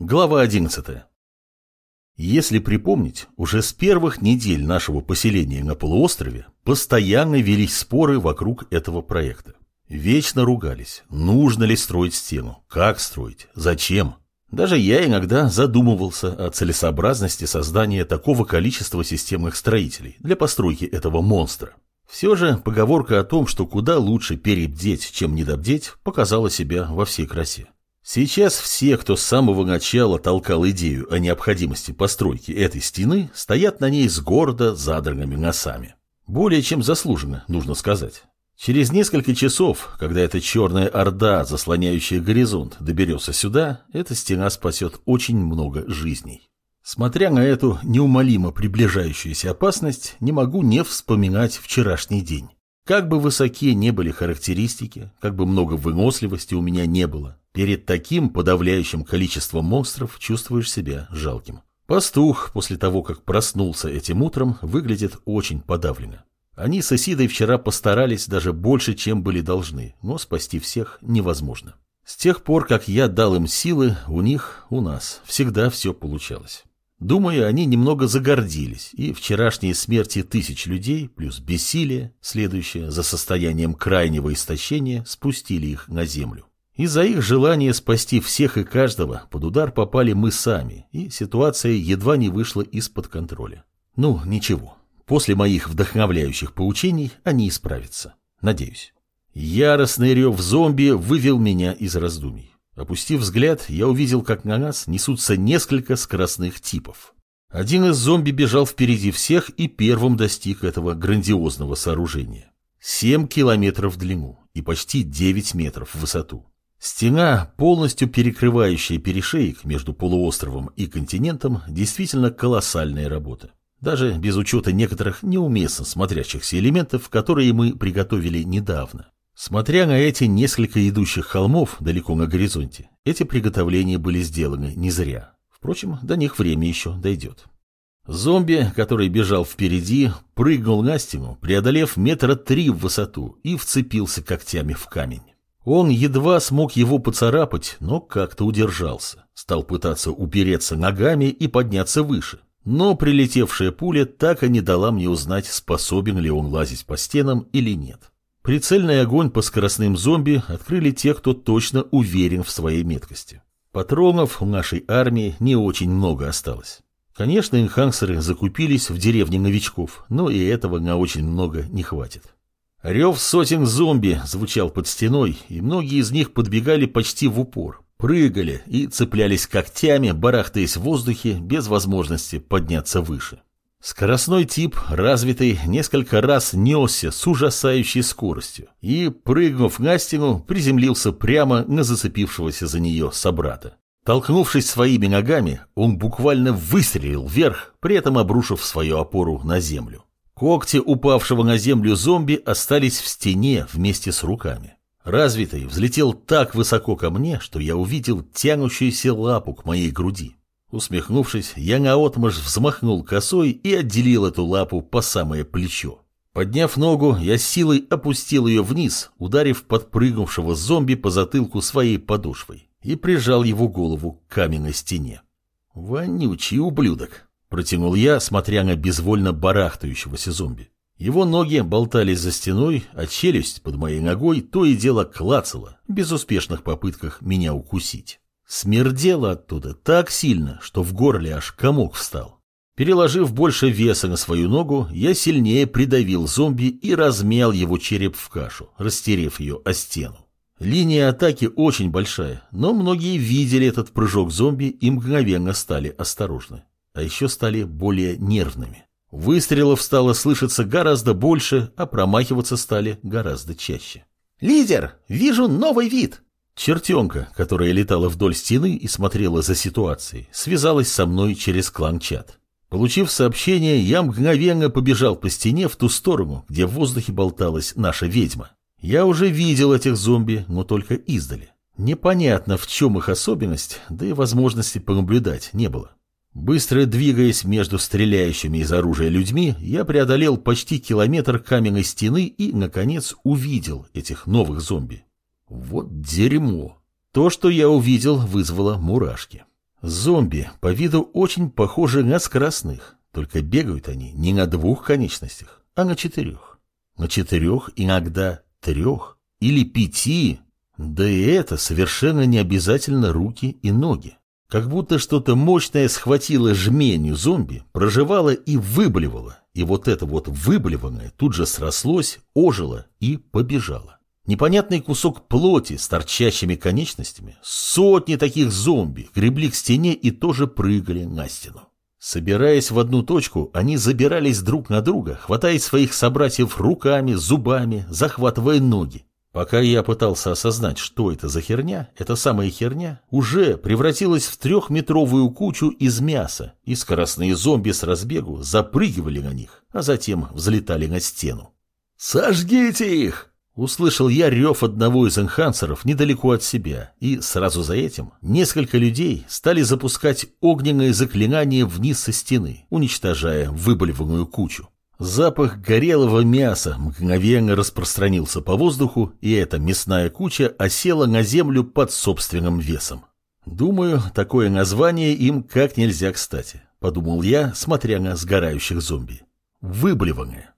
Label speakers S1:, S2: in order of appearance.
S1: Глава 11. Если припомнить, уже с первых недель нашего поселения на полуострове постоянно велись споры вокруг этого проекта. Вечно ругались, нужно ли строить стену, как строить, зачем. Даже я иногда задумывался о целесообразности создания такого количества системных строителей для постройки этого монстра. Все же поговорка о том, что куда лучше перебдеть, чем недобдеть, показала себя во всей красе. Сейчас все, кто с самого начала толкал идею о необходимости постройки этой стены, стоят на ней с гордо задранными носами. Более чем заслуженно, нужно сказать. Через несколько часов, когда эта черная орда, заслоняющая горизонт, доберется сюда, эта стена спасет очень много жизней. Смотря на эту неумолимо приближающуюся опасность, не могу не вспоминать вчерашний день. Как бы высокие не были характеристики, как бы много выносливости у меня не было, перед таким подавляющим количеством монстров чувствуешь себя жалким. Пастух, после того, как проснулся этим утром, выглядит очень подавленно. Они с Исидой вчера постарались даже больше, чем были должны, но спасти всех невозможно. С тех пор, как я дал им силы, у них, у нас, всегда все получалось. Думаю, они немного загордились, и вчерашние смерти тысяч людей, плюс бессилие, следующее за состоянием крайнего истощения, спустили их на землю. Из-за их желания спасти всех и каждого под удар попали мы сами, и ситуация едва не вышла из-под контроля. Ну, ничего, после моих вдохновляющих поучений они исправятся. Надеюсь. Яростный рев зомби вывел меня из раздумий. Опустив взгляд, я увидел, как на нас несутся несколько скоростных типов. Один из зомби бежал впереди всех и первым достиг этого грандиозного сооружения. Семь километров в длину и почти девять метров в высоту. Стена, полностью перекрывающая перешейк между полуостровом и континентом, действительно колоссальная работа. Даже без учета некоторых неуместно смотрящихся элементов, которые мы приготовили недавно. Смотря на эти несколько идущих холмов далеко на горизонте, эти приготовления были сделаны не зря. Впрочем, до них время еще дойдет. Зомби, который бежал впереди, прыгнул на стену, преодолев метра три в высоту и вцепился когтями в камень. Он едва смог его поцарапать, но как-то удержался. Стал пытаться упереться ногами и подняться выше. Но прилетевшая пуля так и не дала мне узнать, способен ли он лазить по стенам или нет. Прицельный огонь по скоростным зомби открыли те, кто точно уверен в своей меткости. Патронов у нашей армии не очень много осталось. Конечно, инхансеры закупились в деревне новичков, но и этого на очень много не хватит. Рев сотен зомби звучал под стеной, и многие из них подбегали почти в упор, прыгали и цеплялись когтями, барахтаясь в воздухе без возможности подняться выше. Скоростной тип, развитый, несколько раз несся с ужасающей скоростью и, прыгнув на стену, приземлился прямо на зацепившегося за нее собрата. Толкнувшись своими ногами, он буквально выстрелил вверх, при этом обрушив свою опору на землю. Когти упавшего на землю зомби остались в стене вместе с руками. Развитый взлетел так высоко ко мне, что я увидел тянущуюся лапу к моей груди. Усмехнувшись, я наотмашь взмахнул косой и отделил эту лапу по самое плечо. Подняв ногу, я силой опустил ее вниз, ударив подпрыгнувшего зомби по затылку своей подошвой и прижал его голову к каменной стене. «Вонючий ублюдок!» – протянул я, смотря на безвольно барахтающегося зомби. Его ноги болтались за стеной, а челюсть под моей ногой то и дело клацала в безуспешных попытках меня укусить. Смердело оттуда так сильно, что в горле аж комок встал. Переложив больше веса на свою ногу, я сильнее придавил зомби и размял его череп в кашу, растерев ее о стену. Линия атаки очень большая, но многие видели этот прыжок зомби и мгновенно стали осторожны. А еще стали более нервными. Выстрелов стало слышаться гораздо больше, а промахиваться стали гораздо чаще.
S2: «Лидер, вижу новый вид!»
S1: Чертенка, которая летала вдоль стены и смотрела за ситуацией, связалась со мной через клан-чат. Получив сообщение, я мгновенно побежал по стене в ту сторону, где в воздухе болталась наша ведьма. Я уже видел этих зомби, но только издали. Непонятно, в чем их особенность, да и возможности понаблюдать не было. Быстро двигаясь между стреляющими из оружия людьми, я преодолел почти километр каменной стены и, наконец, увидел этих новых зомби. Вот дерьмо. То, что я увидел, вызвало мурашки. Зомби по виду очень похожи на скоростных, только бегают они не на двух конечностях, а на четырех. На четырех иногда трех или пяти, да и это совершенно не обязательно руки и ноги. Как будто что-то мощное схватило жменю зомби, проживало и выблевало, и вот это вот выблеванное тут же срослось, ожило и побежало. Непонятный кусок плоти с торчащими конечностями, сотни таких зомби гребли к стене и тоже прыгали на стену. Собираясь в одну точку, они забирались друг на друга, хватая своих собратьев руками, зубами, захватывая ноги. Пока я пытался осознать, что это за херня, эта самая херня уже превратилась в трехметровую кучу из мяса, и скоростные зомби с разбегу запрыгивали на них, а затем взлетали на стену. «Сожгите их!» Услышал я рев одного из энхансеров недалеко от себя, и сразу за этим несколько людей стали запускать огненное заклинание вниз со стены, уничтожая выболиванную кучу. Запах горелого мяса мгновенно распространился по воздуху, и эта мясная куча осела на землю под собственным весом. Думаю, такое название им как нельзя кстати, подумал я, смотря на сгорающих зомби. Выблеванное.